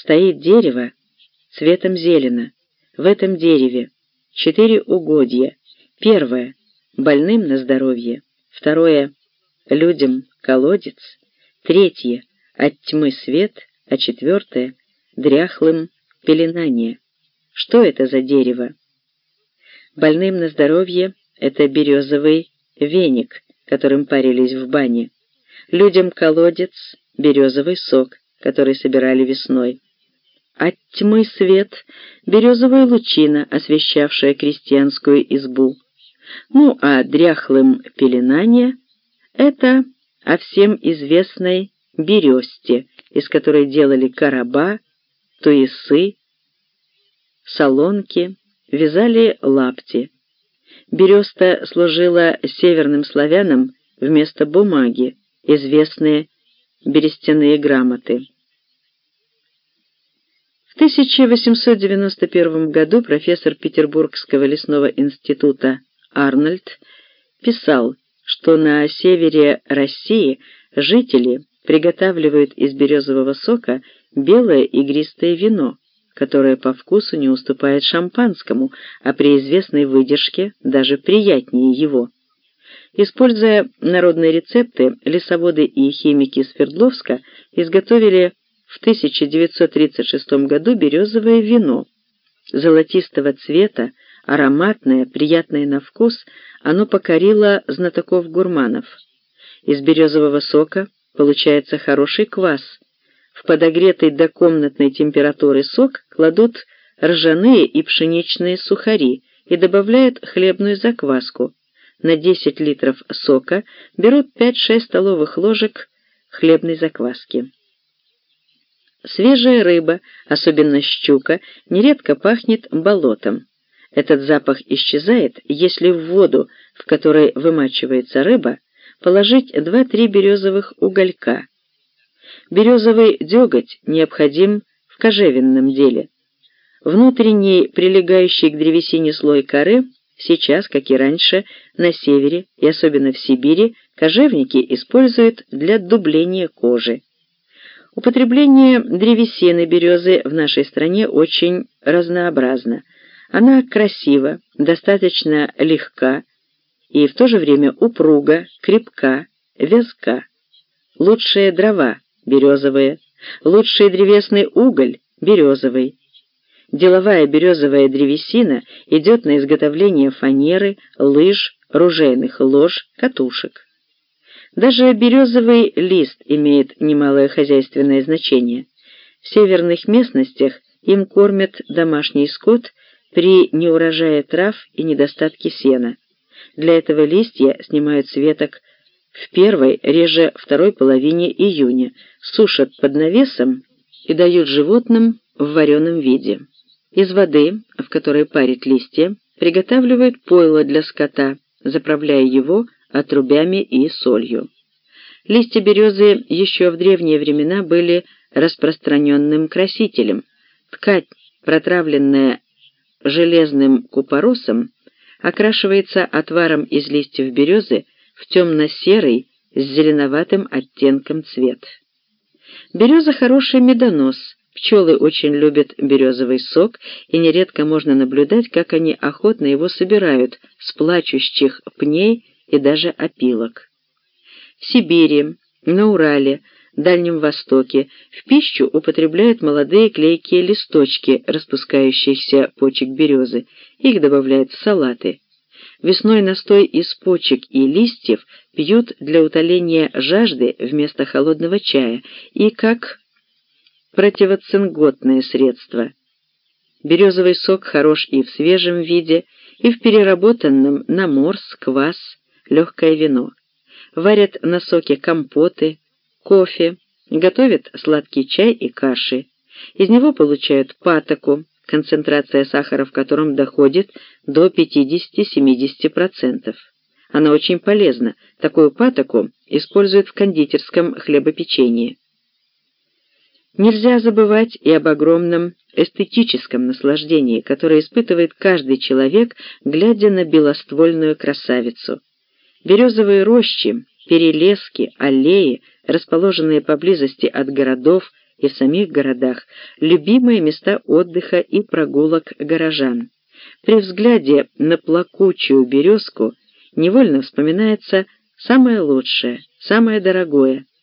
стоит дерево цветом зелено. В этом дереве четыре угодья. Первое — больным на здоровье. Второе — людям колодец. Третье — от тьмы свет, а четвертое — дряхлым пеленание. Что это за дерево? Больным на здоровье — это березовый веник, которым парились в бане. Людям колодец — березовый сок, который собирали весной. От тьмы свет — березовая лучина, освещавшая крестьянскую избу. Ну, а дряхлым пеленание — это о всем известной бересте, из которой делали короба, туесы, солонки, вязали лапти. Береста служила северным славянам вместо бумаги, известные берестяные грамоты. В 1891 году профессор Петербургского лесного института Арнольд писал, что на севере России жители приготавливают из березового сока белое игристое вино, которое по вкусу не уступает шампанскому, а при известной выдержке даже приятнее его. Используя народные рецепты, лесоводы и химики Свердловска изготовили в 1936 году березовое вино. Золотистого цвета, ароматное, приятное на вкус, оно покорило знатоков-гурманов. Из березового сока получается хороший квас, в подогретый до комнатной температуры сок кладут ржаные и пшеничные сухари и добавляют хлебную закваску. На 10 литров сока берут 5-6 столовых ложек хлебной закваски. Свежая рыба, особенно щука, нередко пахнет болотом. Этот запах исчезает, если в воду, в которой вымачивается рыба, положить 2-3 березовых уголька – Березовый деготь необходим в кожевенном деле. Внутренний, прилегающий к древесине слой коры, сейчас, как и раньше, на севере и особенно в Сибири, кожевники используют для дубления кожи. Употребление древесины березы в нашей стране очень разнообразно. Она красива, достаточно легка и в то же время упруга, крепка, вязка. Лучшие дрова березовые, лучший древесный уголь – березовый. Деловая березовая древесина идет на изготовление фанеры, лыж, ружейных лож, катушек. Даже березовый лист имеет немалое хозяйственное значение. В северных местностях им кормят домашний скот при неурожае трав и недостатке сена. Для этого листья снимают с веток в первой, реже второй половине июня, сушат под навесом и дают животным в вареном виде. Из воды, в которой парят листья, приготавливают пойло для скота, заправляя его отрубями и солью. Листья березы еще в древние времена были распространенным красителем. Ткань, протравленная железным купоросом, окрашивается отваром из листьев березы в темно-серый с зеленоватым оттенком цвет. Береза хороший медонос. Пчелы очень любят березовый сок, и нередко можно наблюдать, как они охотно его собирают с плачущих пней и даже опилок. В Сибири, на Урале, Дальнем Востоке в пищу употребляют молодые клейкие листочки распускающихся почек березы. Их добавляют в салаты. Весной настой из почек и листьев пьют для утоления жажды вместо холодного чая и как противоцинготное средство. Березовый сок хорош и в свежем виде, и в переработанном на морс, квас, легкое вино. Варят на соке компоты, кофе, готовят сладкий чай и каши. Из него получают патоку, концентрация сахара в котором доходит до 50-70%. Она очень полезна. Такую патоку используют в кондитерском хлебопечении. Нельзя забывать и об огромном эстетическом наслаждении, которое испытывает каждый человек, глядя на белоствольную красавицу. Березовые рощи, перелески, аллеи, расположенные поблизости от городов и в самих городах любимые места отдыха и прогулок горожан. При взгляде на плакучую березку невольно вспоминается самое лучшее, самое дорогое,